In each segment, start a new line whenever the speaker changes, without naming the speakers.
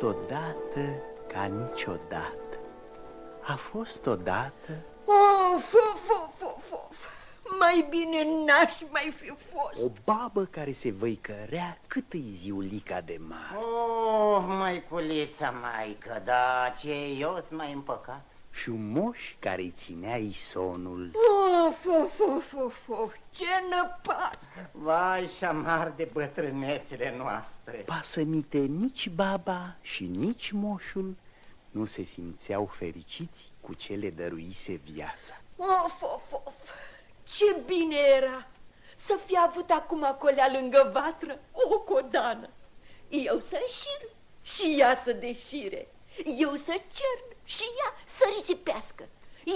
A fost odată ca niciodată. A fost odată.
Of, of, of, of, of. Mai bine n-aș mai fi fost.
O babă care se văicărea cât îi ziulica de mare.
Oh, măiculița, maică, da, ce eu sunt mai împăcat
Și un moș care îi ținea isonul
Of, of, of, of, of. Ce năpastă
Vai și șamar de bătrânețele noastre
Pasămite nici baba și nici moșul Nu se simțeau fericiți cu ce le dăruise viața
Of, of, of. Ce bine era să fi avut acum acolea lângă vatră o codană. Eu să înșir și ea să deșire. Eu să cern și ea să risipească.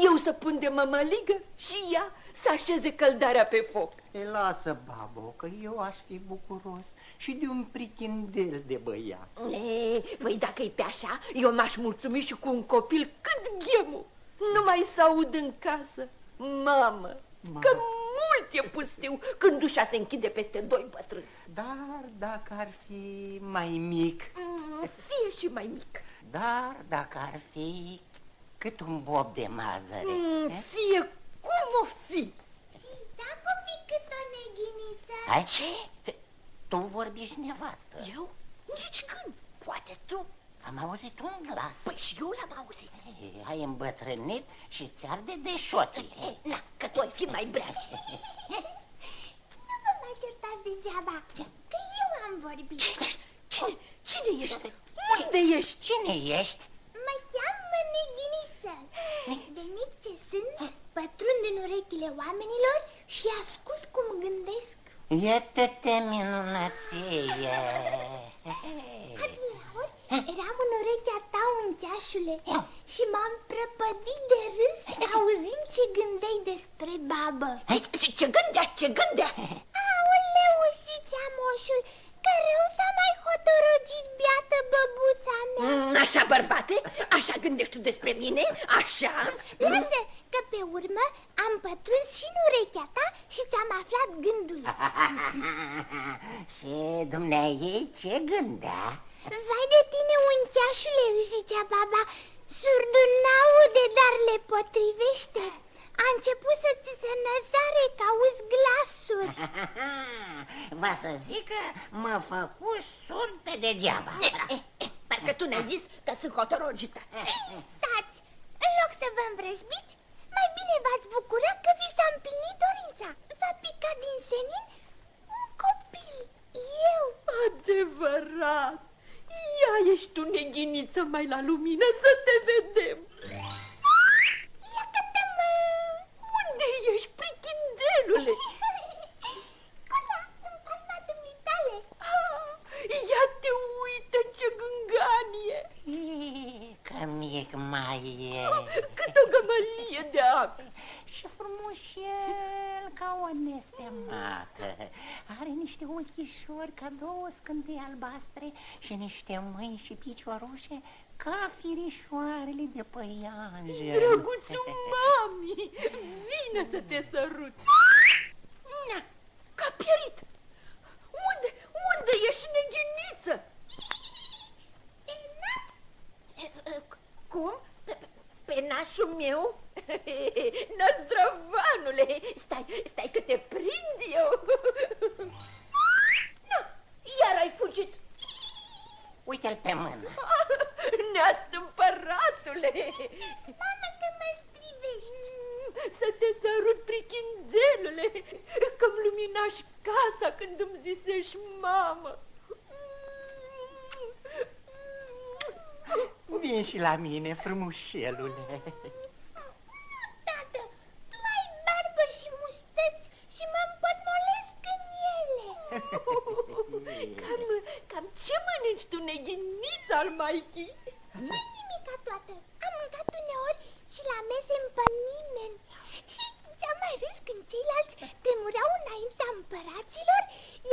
Eu să pun de mămăligă și ea să așeze căldarea pe foc.
E, lasă, babo, că eu aș fi bucuros și de un prichindel de băiat
E, păi dacă e pe așa, eu m-aș mulțumi și cu un copil cât ghemul. Nu mai să aud în casă, mamă,
Mamă.
că mult e pustiu când ușa se închide peste doi bătrâni.
Dar dacă ar fi mai mic
Mm, Fie și mai mic.
Dar dacă ar fi cât un bob de mazăre
Mm,
eh?
Fie cum o fi.
Și dacă fi cât o neghiniță
Ai ce? ce? Tu vorbiști nevastă
Eu? Nici când. Poate tu.
Am auzit un glas
Păi și eu l-am auzit.
Ei, Ai îmbătrânit și ți-ar de deșotii
E, na, că tu ai fi mai breaz.
Nu vă mai certați degeaba Că eu am vorbit
Cine, cine ești? Unde ești?
Cine ești?
Mă cheamă neghiniță De mic ce sunt Pătrund în urechile oamenilor Și ascult cum gândesc
Iată-te minunăție
Adineauri eram în urechea ta, uncheașule Și m-am prăpădit de râs Auzind ce gândeai despre babă
Ce, ce, ce gândea, ce gândea?
Aoleu, zicea moșul Că rău s-a mai hotorogit biată băbuța mea
Mm, Așa, bărbate? Așa gândești tu despre mine? Așa?
Lasă că pe urmă am pătruns și în urechea ta și ți-am aflat gândul
Și dumneai ce gândea?
Vai de tine, uncheașule, își zicea baba Surdul n-aude, dar le potrivește A început să ți se năzare că auzi glasuri
Va să zic că mă făcu surd pe degeaba
Eh, eh, Parcă tu ne-ai zis că sunt hotorogită.
Stați, în loc să vă învrăjbiți Mai bine v-ați bucura că vi s-a împlinit dorința V-a picat din senin un copil Eu
Adevărat! Ia ești tu neghiniță mai la lumină să te vedem!
Ia că te mă
Unde ești, prichindelule?
Cola, în palma dumitale
Ah, ia te uită ce gânganie!
E, Că mic mai e
Cât o gămălie de apă!
Și frumușel ca o nestemată Are niște ochișori ca două scântei albastre Și niște mâini și piciorușe ca firișoarele de păianjen
Drăguțul mami! Vine să te sărut! Na, că a pierit! Unde, unde ești neghiniță? E, e, Cum? Pe, pe nasul meu? Năzdrăvanule, stai, stai că te prind eu. Na, iar ai fugit.
Uite-l pe mână.
Neastâmpăratule.
Mamă că mă strivești
Să te sărut, prichindelule, că-mi luminași casa când îmi zisești mamă.
Vin și la mine, frumușelule.
Tată, tu ai barbă și mustăți și mă împotmolesc în ele.
Cam, cam ce mănânci tu, neghinița al maichii?
Nu nimica toată Am mâncat uneori și la mese pe nimeni Și ce-am mai râs când ceilalți tremureau înaintea împăraților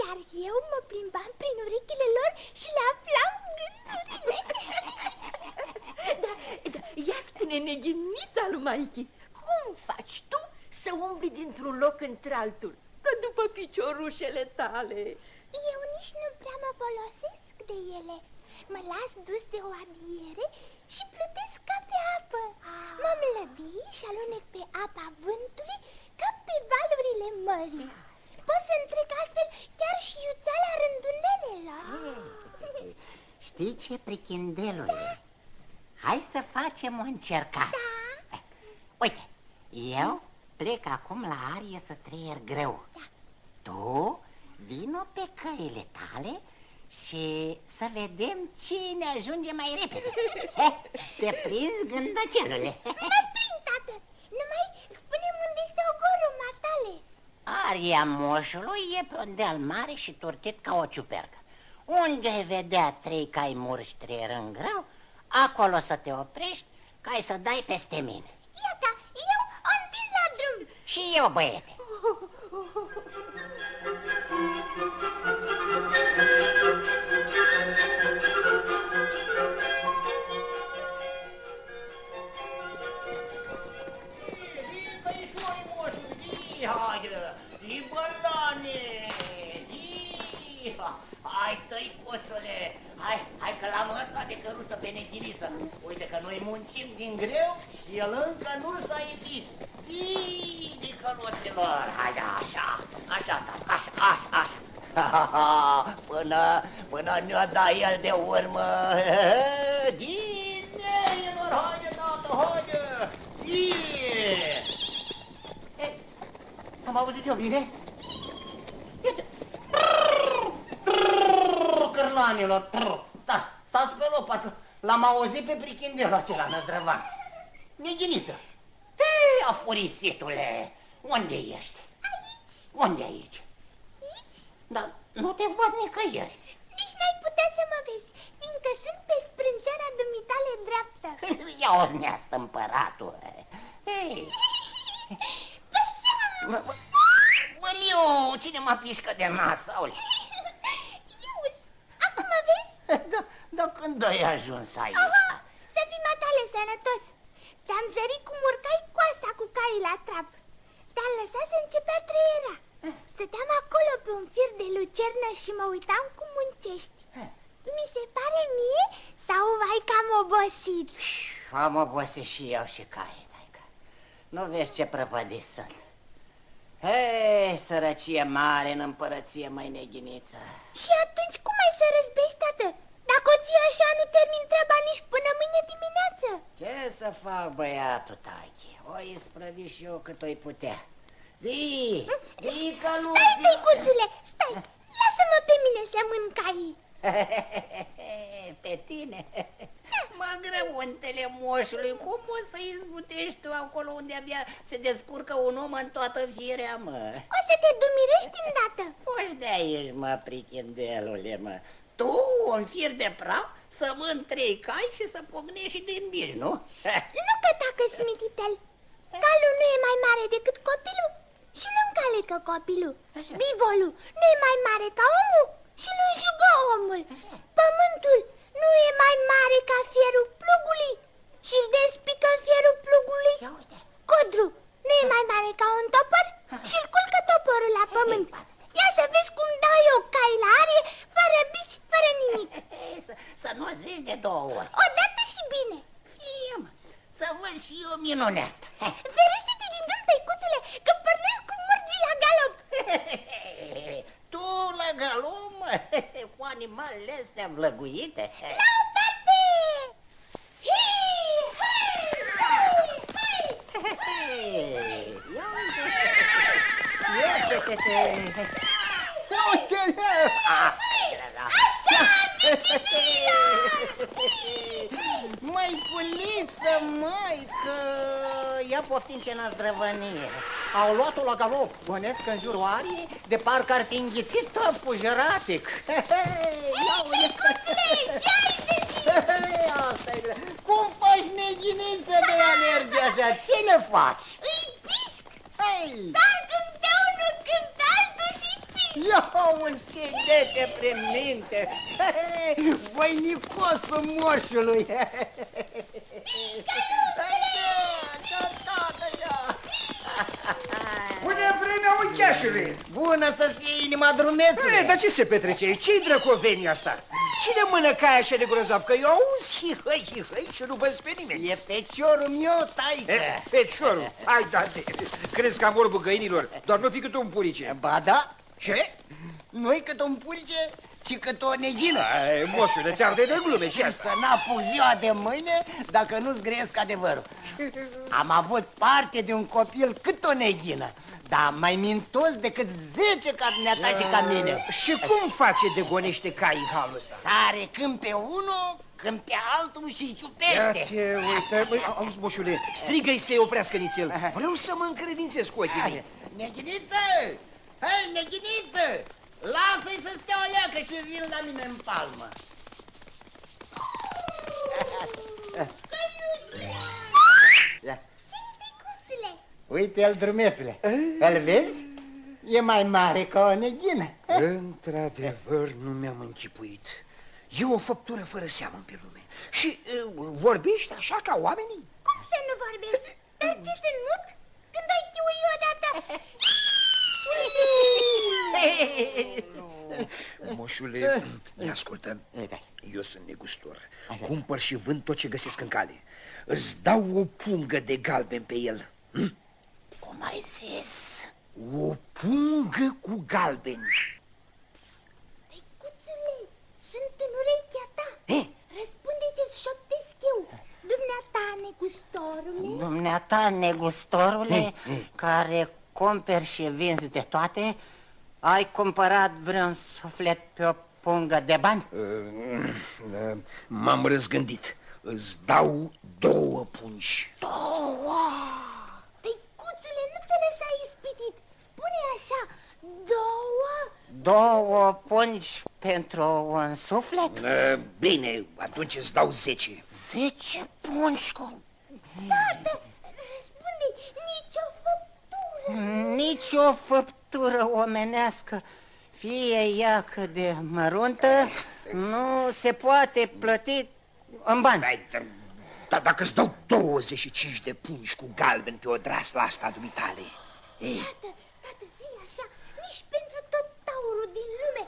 Iar eu mă plimbam prin urechile lor și le aflam gândurile
Da, da, ia spune, neghinița lui maichii, cum faci tu să umbli dintr-un loc într-altul? Că după piciorușele tale.
Eu nici nu prea mă folosesc de ele. Mă las dus de o adiere și plutesc ca pe apă. Mă mlădii și alunec pe apa vântului ca pe valurile mării. Pot să întrec astfel chiar și iuțeala rândunelelor.
Știi ce, prichindelule? Hai să facem o încercare.
Da,
Uite, eu plec acum la arie să trăier greu.
Da.
Tu vino pe căile tale și să vedem cine ajunge mai repede. Eh, Te prinzi gândăcelule
mă prind, tată. Numai spune-mi unde este ogorul matale.
Aria moșului e pe un deal mare și turtit ca o ciupercă. Unde ai vedea trei cai murși trăierând greu Acolo să te oprești ca ai să dai peste mine.
Iată, eu o întind la drum.
Și eu, băiete
căruță pe neghiniță. Uite că noi muncim din greu și el încă nu s-a ieșit. Ii, de căluților, hai, așa, așa, tata, așa, așa, așa. Până, până ne-a dat el de urmă. Dineilor, haide, tată, haide, ii. Ei, Am auzit eu bine? Iată. Cârlanilor, stați, stați pe loc, l-am auzit pe prichindelul acela năzdrăvan. Neghiniță, te afurisitule, unde ești?
Aici,
Unde aici?
aici
Dar nu te văd nicăieri.
Nici n-ai putea să mă vezi, fiindcă sunt pe sprânceana dumitale dreaptă
Ia o neastă împăratul. Ei,
Păsăm!
mă- mă- Măliu, cine mă pișcă de nas, auli?
Ius, acum mă vezi?
Da, da când ai ajuns aici?
Aha, să fii matale sănătos Te-am zărit cum urcai coasta cu caii la trap Te-am lăsat să începea trăiera Stăteam acolo pe un fir de lucernă și mă uitam cum muncești Mi se pare mie sau vai cam obosit?
Am obosit și eu și cai, taică. Nu vezi ce prăpădit sunt. Hei, sărăcie mare în împărăție, mai neghiniță.
Și atunci cum ai să răzbești, tată? Dacă o ții așa, nu termin treaba nici până mâine dimineață
Ce să fac, băiatul Tachi? O isprăviș și eu cât o-i putea. Dii, dii că nu...
Stai, tăicuțule, stai, lasă-mă pe mine să mânc caii
Pe tine? Mă grăuntele moșului, cum o să izbutești tu acolo unde abia se descurcă un om în toată firea, mă?
O să te dumirești îndată
Foși de aici, mă, prichindelule, mă. Tu, un fir de praf, să mânt trei cai și să pognești și din bici, nu?
Nu că tacă smititel Calul nu e mai mare decât copilul și nu încalecă copilul
Așa.
Bivolul nu e mai mare ca omul și nu înjugă omul Pământul nu e mai mare ca fierul plugului și îl despică fierul plugului
Ia uite.
Codru nu e mai mare ca un topor și îl culcă toporul la pământ Ia să vezi cum dau eu cai la arie, fără bici, fără nimic
să, să nu zici de două ori.
Odată și bine
Fie, mă, să văd și eu minunea asta.
Ferește-te din dând, tăicuțule, că pornesc cu murgii la galop
Tu la galom, mă, cu animalele astea vlăguite.
La o parte! Hii, hai, hai, hai!
Ia uite. Iată-te.
Uite-le!
Asta e, da. Măiculiță, măică, ia poftim ce n-ați drăvănie. Au luat-o la galop, bănesc în jurul ariei, de parcă ar fi înghițit tăpul jeratic. Ia uite. Asta e. Cum faci neghiniță de alergi așa? Ce le faci?
Îi pisc,
Hei!
dar când unul, când altul și pisc
Ia un ce de premintă! Voinicosul moșului!
Bună vremea, uncheașule!
Bună să fie inima drumețului!
E, dar ce se petrece aici? Ce-i drăcovenia asta? Cine mână caia așa de grozav? Că eu auzi și hăi, și hăi și nu văd pe nimeni.
E feciorul meu, taică.
E, feciorul, hai da, de, crezi că am vorbă găinilor, doar nu fi cât un purice.
Ba da,
Ce?
nu-i cât un purice, ci cât o neghină.
Ai, moșule, ți arde de glume, ce asta?
Să n-apuc ziua de mâine dacă nu-ți grăiesc adevărul. Am avut parte de un copil cât o neghină, dar mai mintos decât zece ca dumneata și ca mine.
Și cum face de gonește caii halul ăsta?
Sare când pe unul, când pe altul și îi
Ia
ciupește.
te uite, băi, auzi, moșule, strigă-i să-i oprească nițel. Vreau să mă încredințez cu ochii mei.
Neghiniță! Hei, neghiniță! Lasă-i să stea o leacă și vin la mine în palmă.
Cine-i
Uite-l, drumețule. Îl vezi? E mai mare ca o neghină.
Într-adevăr, nu mi-am închipuit. E o făptură fără seamă pe lume. Și uh, vorbești așa ca oamenii?
Cum să nu vorbesc? Dar ce să nut? Când ai chiui odată?
Moșule, ia ascultă, eu sunt negustor. Cumpăr și vând tot ce găsesc în cale. Îți dau o pungă de galben pe el. Hm?
Cum ai zis?
O pungă cu galbeni.
Tăicuțule, sunt în urechea ta.
Eh?
Răspunde ce-ți șoptesc eu. Dumneata, negustorule.
Dumneata, negustorule, care cumperi și vinzi de toate, ai cumpărat vreun suflet pe o pungă de bani?
Uh, M-am răzgândit. Îți dau două pungi.
Tăicuțule, nu te lăsa ispitit. Spune așa, două.
Două pungi pentru un suflet?
Uh, Bine, atunci îți dau zece.
Zece pungi cu...
Tată, răspunde, nicio făptură.
Nici o făptură omenească, fie ea cât de măruntă, nu se poate plăti în bani.
Hai, dar dar dacă îți dau 25 de pungi cu galben pe o drasla asta a dumitale, ei,
Tată, tată, zi așa, nici pentru tot taurul din lume.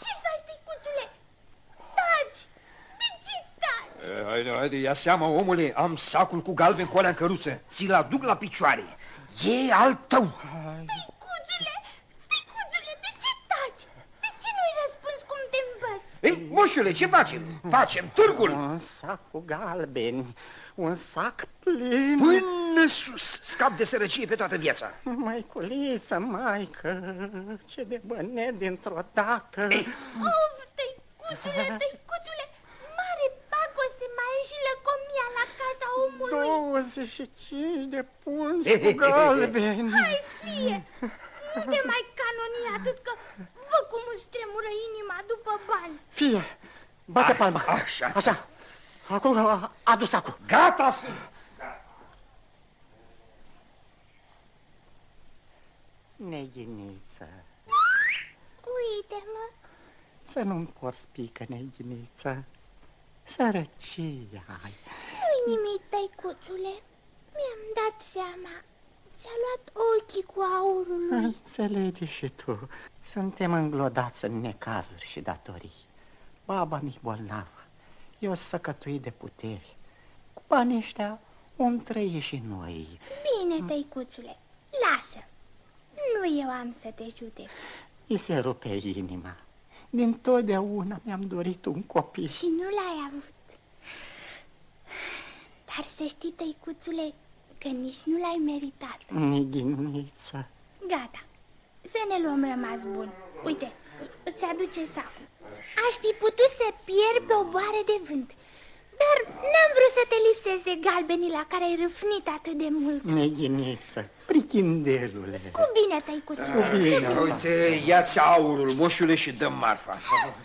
Ce faci, tăicuțule? Taci! De ce taci?
Eh, Haide, haide, ia seama, omule, am sacul cu galben cu alea în căruță. Ți-l aduc la picioare. E al tău.
Tăicuțule, tăicuțule, de ce taci? De ce nu-i răspuns cum te învăț?
Ei, moșule, ce facem? Facem târgul.
Un sac cu galbeni, un sac plin.
Până sus, scap de sărăcie pe toată viața.
Măiculiță, maică, ce de bănet dintr-o dată.
Of, tăicuțule, tăicuțule, mare pacoste mai e și lăcomia la casa omului.
25 de pungi cu galbeni.
Hai, fie, nu te mai canoni atât că vă cum îți tremură inima după bani.
Fie, bate palma.
așa.
Așa. Acum a- adu sacul.
Gata sunt.
Neghiniță,
Uite-mă,
să nu-mi porți pică, neghiniță. Sărăcia ai.
Nu-i nimic, tăicuțule. Mi-am dat seama. Ți-a luat ochii cu aurul lui.
Înțelegi și tu. Suntem înglodați în necazuri și datorii. Baba mi bolnavă. Eu săcătui de puteri. Cu banii ăștia om trăie și noi.
Bine, tăicuțule, lasă. Nu eu am să te judec.
Îi se rupe inima. Din totdeauna mi-am dorit un copil.
Și nu l-ai avut. Dar să știi, tăicuțule, că nici nu l-ai meritat.
Neghiniță.
Gata, să ne luăm rămas bun. Uite, îți aduce sacul. Aș fi putut să pierd pe o boare de vânt. Dar n-am vrut să te lipsesc de galbenii la care ai râfnit atât de mult.
Neghiniță, prichindelule.
Cu bine, tăicuțule.
Bine.
Uite, ia-ți aurul, moșule, și dăm marfa.
Marfa, frumos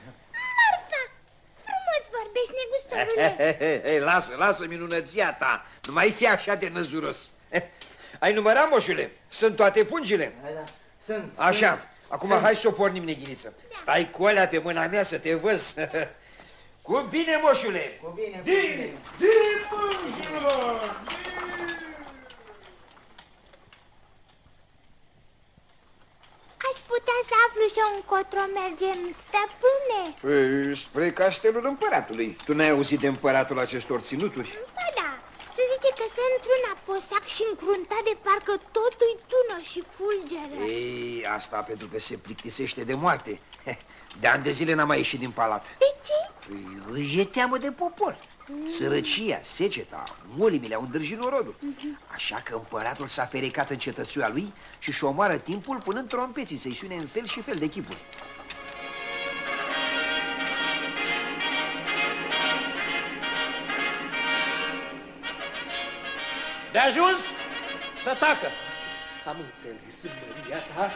vorbești, negustorule.
Hei, hei, lasă, lasă minunăția ta. Nu mai fi așa de năzuros. Ai numărat, moșule? Sunt toate pungile?
Sunt.
Așa. Acum hai să o pornim, neghiniță. Stai cu alea pe mâna mea să te văz. Cu bine, moșule!
Cu bine, cu
Din,
bine.
din pungilor!
Aș putea să aflu și încotro mergem, stăpâne?
Păi, spre castelul împăratului. Tu n-ai auzit de împăratul acestor ținuturi?
Ba da, se zice că se într-un aposac și încruntat de parcă totul tună și fulgere.
Ei, asta pentru că se plictisește de moarte. De ani de zile n-a mai ieșit din palat.
De ce?
Păi, își e teamă de popor. Sărăcia, seceta, molimile au îndrăgit norodul. Așa că împăratul s-a ferecat în cetățuia lui și-și omoară timpul punând trompeții să-i sune în fel și fel de chipuri.
De ajuns să tacă.
Am înțeles, măria ta.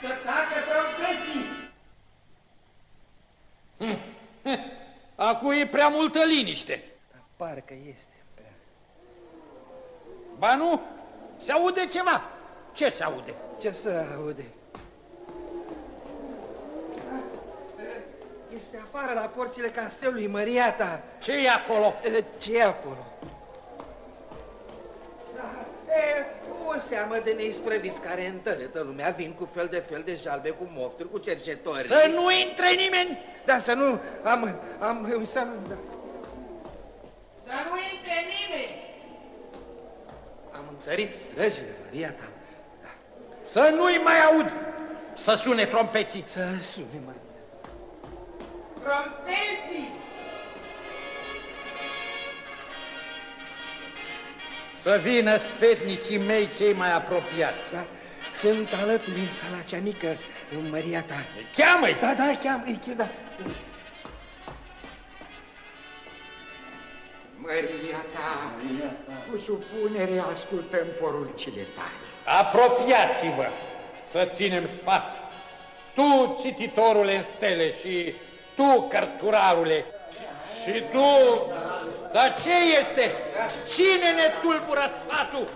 Să tacă trompeții!
Acu e prea multă liniște.
Parcă este prea.
Ba nu, se aude ceva. Ce se aude?
Ce să aude? Este afară la porțile castelului, măria ta.
ce e acolo?
ce e acolo? E, o seamă de neisprăviți care întărâtă lumea vin cu fel de fel de jalbe, cu mofturi, cu cercetori.
Să nu intre nimeni!
Da, să nu... Am... am... să nu... Da.
Să nu intre nimeni!
Am întărit străjile, măria ta.
Să nu-i mai aud! Să sune trompeții!
Să sune, măria.
Să vină sfetnicii mei cei mai apropiați.
Da, sunt alături în sala cea mică, măria ta.
Cheamă-i!
Da, da, cheam, îi da.
Măria ta, cu supunere ascultăm poruncile tale.
Apropiați-vă să ținem sfat. Tu, cititorule în stele și tu, cărturarule, și tu... Dar ce este? Cine ne tulbură sfatul?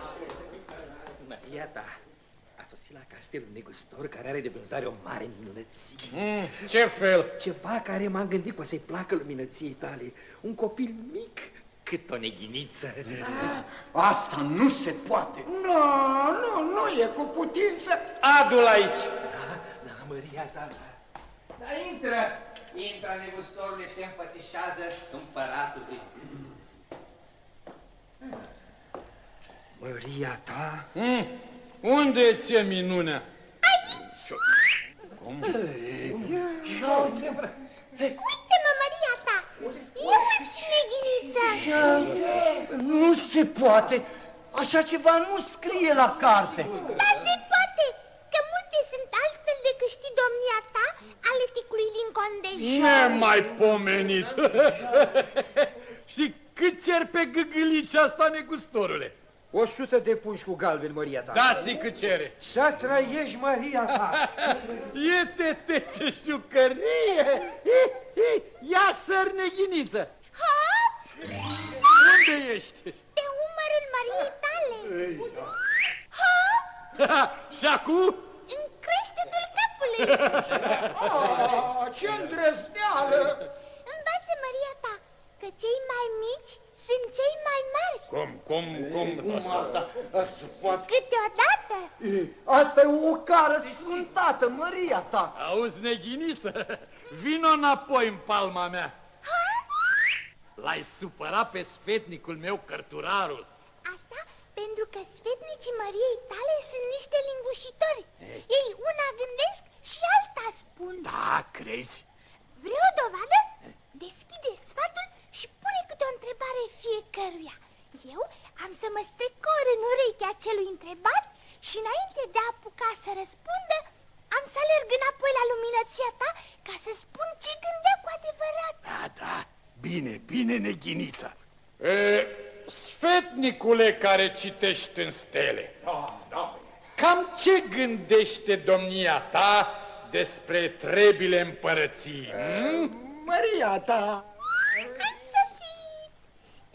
Măria ta a sosit la castelul negustor care are de vânzare o mare minunăție.
Mm, ce fel?
Ceva care m-am gândit că o să-i placă luminăției tale. Un copil mic cât o neghiniță.
Asta nu se poate. Nu, nu, nu e cu putință.
Adu-l aici.
Da, da, măria ta.
Da, intră! Intră, negustorule, și te înfățișează împăratului.
Măria ta?
Mm, unde ți-e minunea?
Uite-mă, Maria ta! Eu sunt neghinița!
Nu se poate. Așa ceva nu scrie la carte.
Dar se poate, că multe sunt altfel decât știi domnia ta ale ticului Lincoln de
Nemai pomenit! și cât cer pe gâgâlici asta, negustorule?
O sută de pungi cu galben, Măria ta.
Dați-i cât cere.
Să trăiești, Maria ta.
E tete ce șucărie! Hi, hi, Ia săr neghiniță!
Ha?
Unde ești?
Pe umărul Mariei tale! Ha?
Și acum?
În creștetul capului!
Oh, ce îndrăzneală!
Învață, Maria ta, că cei mai mici sunt cei mai mari.
Cum, cum, cum?
Cum asta? Poate...
Câteodată
Asta e o cară sfântată, Maria ta.
Auzi, neghiniță, vino înapoi în palma mea. L-ai supărat pe sfetnicul meu, cărturarul.
Asta pentru că sfetnicii Mariei tale sunt niște lingușitori. Ei una gândesc și alta spun.
Da, crezi?
Vrei o dovadă? Deschide sfatul și pune câte o întrebare fiecăruia. Eu am să mă strecor în urechea celui întrebat și înainte de a apuca să răspundă, am să alerg înapoi la luminăția ta ca să spun ce gândea cu adevărat.
Da, da, bine, bine, neghiniță. E, sfetnicule care citești în stele, cam ce gândește domnia ta despre trebile împărăției? hm?
Maria ta.
Am sosit!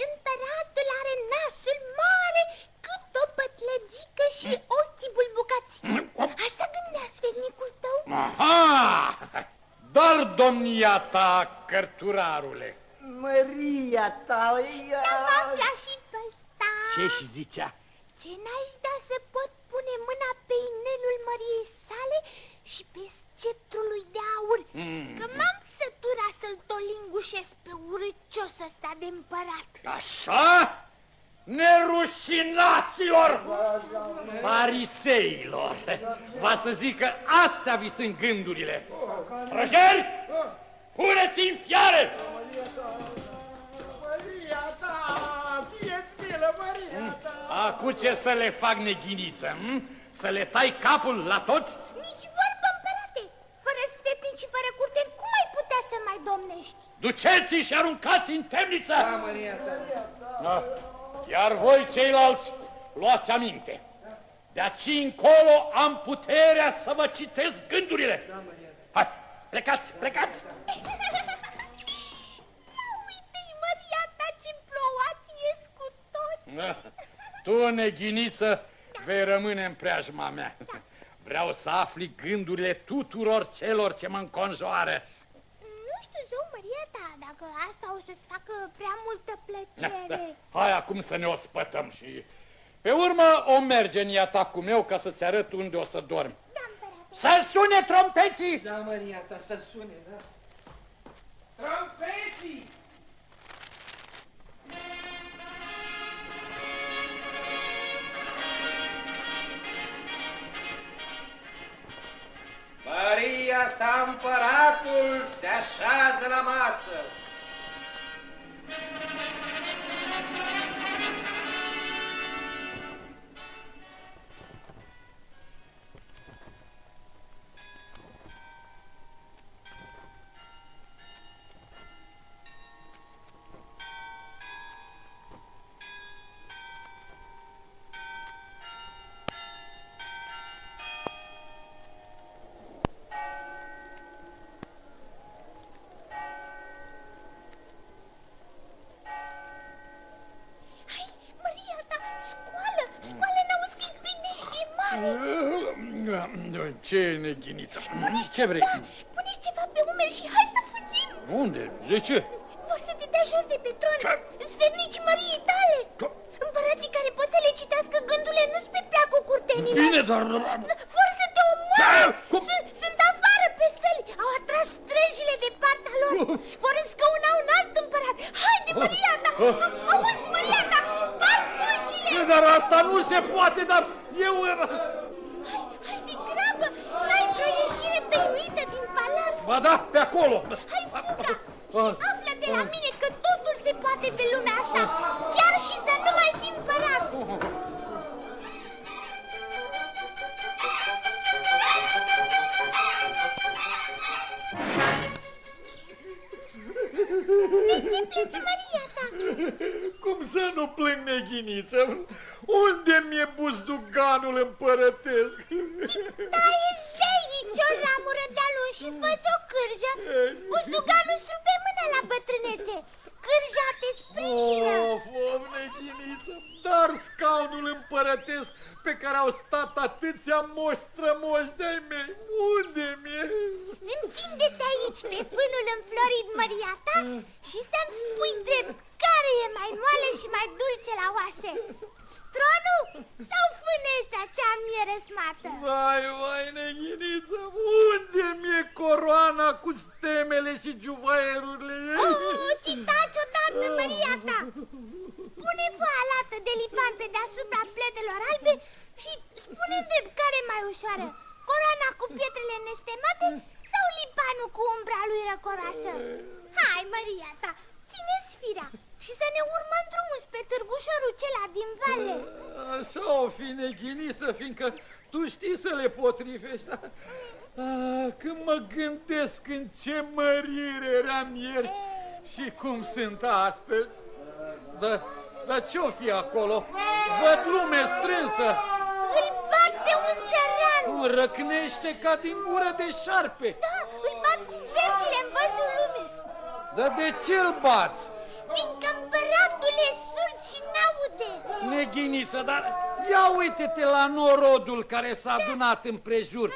Împăratul are nasul mare cât o pătlăgică și ochii bulbucați. Asta gândea sfetnicul tău?
Aha! Dar domnia ta, cărturarule,
Maria ta.
L-am aflat și pe ăsta.
ce-și zicea?
Ce n-aș da să pot pune mâna pe inelul Măriei sale și pe sceptrul lui de aur Că m-am sătura să-l tolingușesc pe urâcios ăsta de împărat
Așa? Nerușinaților! Fariseilor! Va să zic că astea vi sunt gândurile. Străjeri, puneți în fiare!
Maria ta, fie-ți milă, Maria ta!
Acum ce să le fac neghiniță? Hm? Să le tai capul la toți?
Nici vorbă, împărate Fără sfetnici și fără curteni, cum ai putea să mai domnești?
Duceți-i și aruncați în temniță!
Da, Maria ta!
Da. Iar voi ceilalți, luați aminte. De aici încolo am puterea să vă citesc gândurile. Hai, plecați, plecați!
Uite-i, Maria ta, ce plouați ies cu toți
Da. Tu, neghiniță, vei rămâne în preajma mea. Vreau să afli gândurile tuturor celor ce mă înconjoară.
Nu știu, zău, Maria ta, dacă asta o să-ți facă prea multă plăcere
Hai acum să ne ospătăm și... Pe urmă o merge în iata cu meu ca să-ți arăt unde o să dormi.
Da, împărate
Să sune trompeții!
Da, Maria ta, să sune, da? Trompeții! Maria sa împăratul se așează la masă.
Ce neghiniță? Ce vrei?
Da, puneți ceva pe umeri și hai să fugim
Unde? De ce?
Vor să te dea jos de pe tron
Ce?
Sfernicii Mariei tale
Ce?
Împărații care pot să le citească gândurile nu-ți pe placul curtenilor
Bine, dar...
Vor să te omoare
Da, cum?
Sunt, sunt afară pe săli Au atras străjile de partea lor Vor înscăuna un alt împărat Haide, Maria ta Auzi, Maria ta, sparg ușile
Dar asta nu se poate, dar eu...
Hai de grabă, n-ai vreo ieșire tăiuită din palat
Ba da, pe acolo.
Hai fuga și află de la mine că totul se poate pe lumea asta Chiar și să nu mai fi împărat De ce pleci, Maria ta?
Cum să nu plâng neghiniță? Unde mi-e buzduganul împărătesc?
Taie zeii ce-o ramură de-a lui și fă o cârjă Buzduganul strupe mâna la bătrânețe Cârja te sprijină
Of, of, neghiniță, dar scaunul împărătesc pe care au stat atâția moși strămoși de-ai mei, unde mi-e?
Întinde-te aici pe fânul înflorit, Maria ta Și să-mi spui drept care e mai moale și mai dulce la oase Tronul sau fâneța cea mie răsmată?
Vai, vai, neghiniță, unde mi-e coroana cu stemele și juvaierurile ei?
Oh, citaci odată, Maria ta Pune foaia lată de lipan pe deasupra pletelor albe Și spune drept care e mai ușoară Coroana cu pietrele nestemate sau lipanul cu umbra lui răcoroasă? Hai, Maria ta, ține-ți firea și să ne urmăm drumul spre târgușorul cela din vale.
Așa o fi neghiniță, fiindcă tu știi să le potrivești, dar... Ah, când mă gândesc în ce mărire eram ieri și cum sunt astăzi, dar, dar ce-o fi acolo? Văd lume strânsă,
Îl bat pe un țăran.
Răcnește ca din gură de șarpe.
Da, îl bat cu vergile în văzul lumii.
Dar de ce-l bați?
Fiindcă împăratul e surd și n-aude
Neghiniță, dar ia uite-te la norodul care s-a adunat împrejur.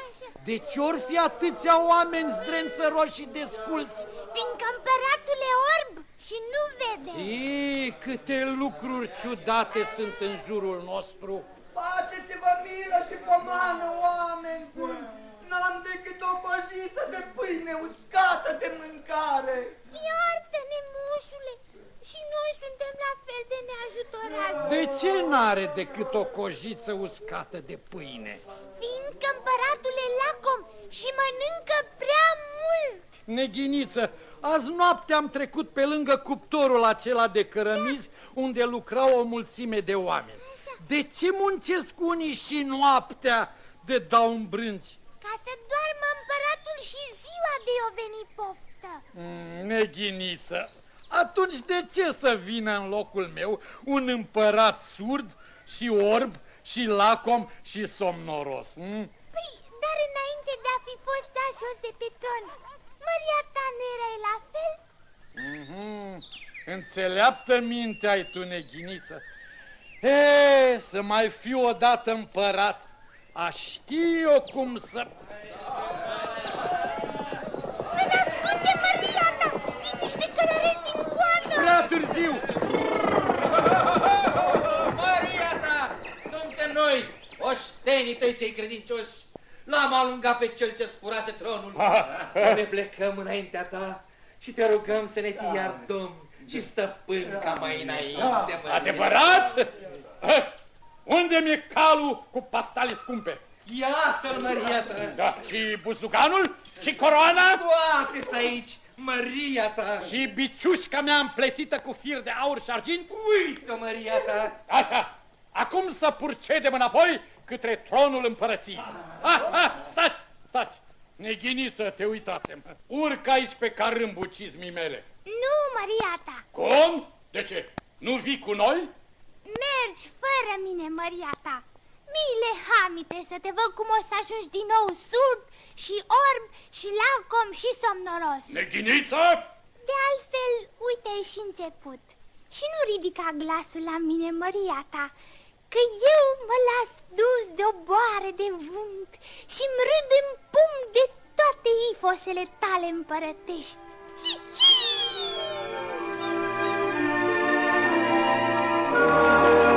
De ce or fi atâția oameni zdrențăroși și desculți?
Fiindcă împăratul e orb și nu vede
Ii, câte lucruri ciudate sunt în jurul nostru.
Faceți-vă milă și pomană, oameni buni! N-am decât o cojiță de pâine uscată de mâncare.
Iartă-ne, moșule, și noi suntem la fel de neajutorați.
De ce n-are decât o cojiță uscată de pâine?
Fiindcă împăratul e lacom și mănâncă prea mult.
Neghiniță, azi noapte am trecut pe lângă cuptorul acela de cărămizi unde lucrau o mulțime de oameni. De ce muncesc unii și noaptea de dau în brânci?
Ca să doarmă împăratul și ziua de o veni poftă.
Mm, neghiniță, atunci de ce să vină în locul meu un împărat surd și orb și lacom și somnoros? Mm?
Păi, dar înainte de a fi fost da jos de pe tron, Maria ta nu erai la fel?
Mm -hmm. Înțeleaptă minte ai tu, neghiniță. E, să mai fiu odată împărat, aș ști eu cum să...
Să
târziu!
Maria ta! Suntem noi, oștenii tăi cei credincioși. L-am alungat pe cel ce-ți furase tronul. Ne plecăm înaintea ta și te rugăm să ne fii iar domn și stăpân ca mai înainte. Maria.
Adevărat? Unde mi-e calul cu paftale scumpe?
Iată-l, Maria ta!
Da, și buzduganul? Și coroana?
Toate aici, Maria ta!
Și biciușca mea împletită cu fir de aur și argint?
Uită, Maria ta!
Așa, acum să purcedem înapoi către tronul împărăției. Ha, ha, stați, stați! Neghiniță, te uitasem. Urc aici pe carâmbul cizmii mele.
Nu, Maria ta!
Cum? De ce? Nu vii cu noi?
Mergi fără mine, Maria ta. Miile hamite să te văd cum o să ajungi din nou surd și orb și lacom și somnoros.
Neghiniță!
De altfel, uite și început. Și nu ridica glasul la mine, măria ta, că eu mă las dus de o boare de vânt și-mi râd în pumn de toate ifosele tale împărătești. Hi -hi!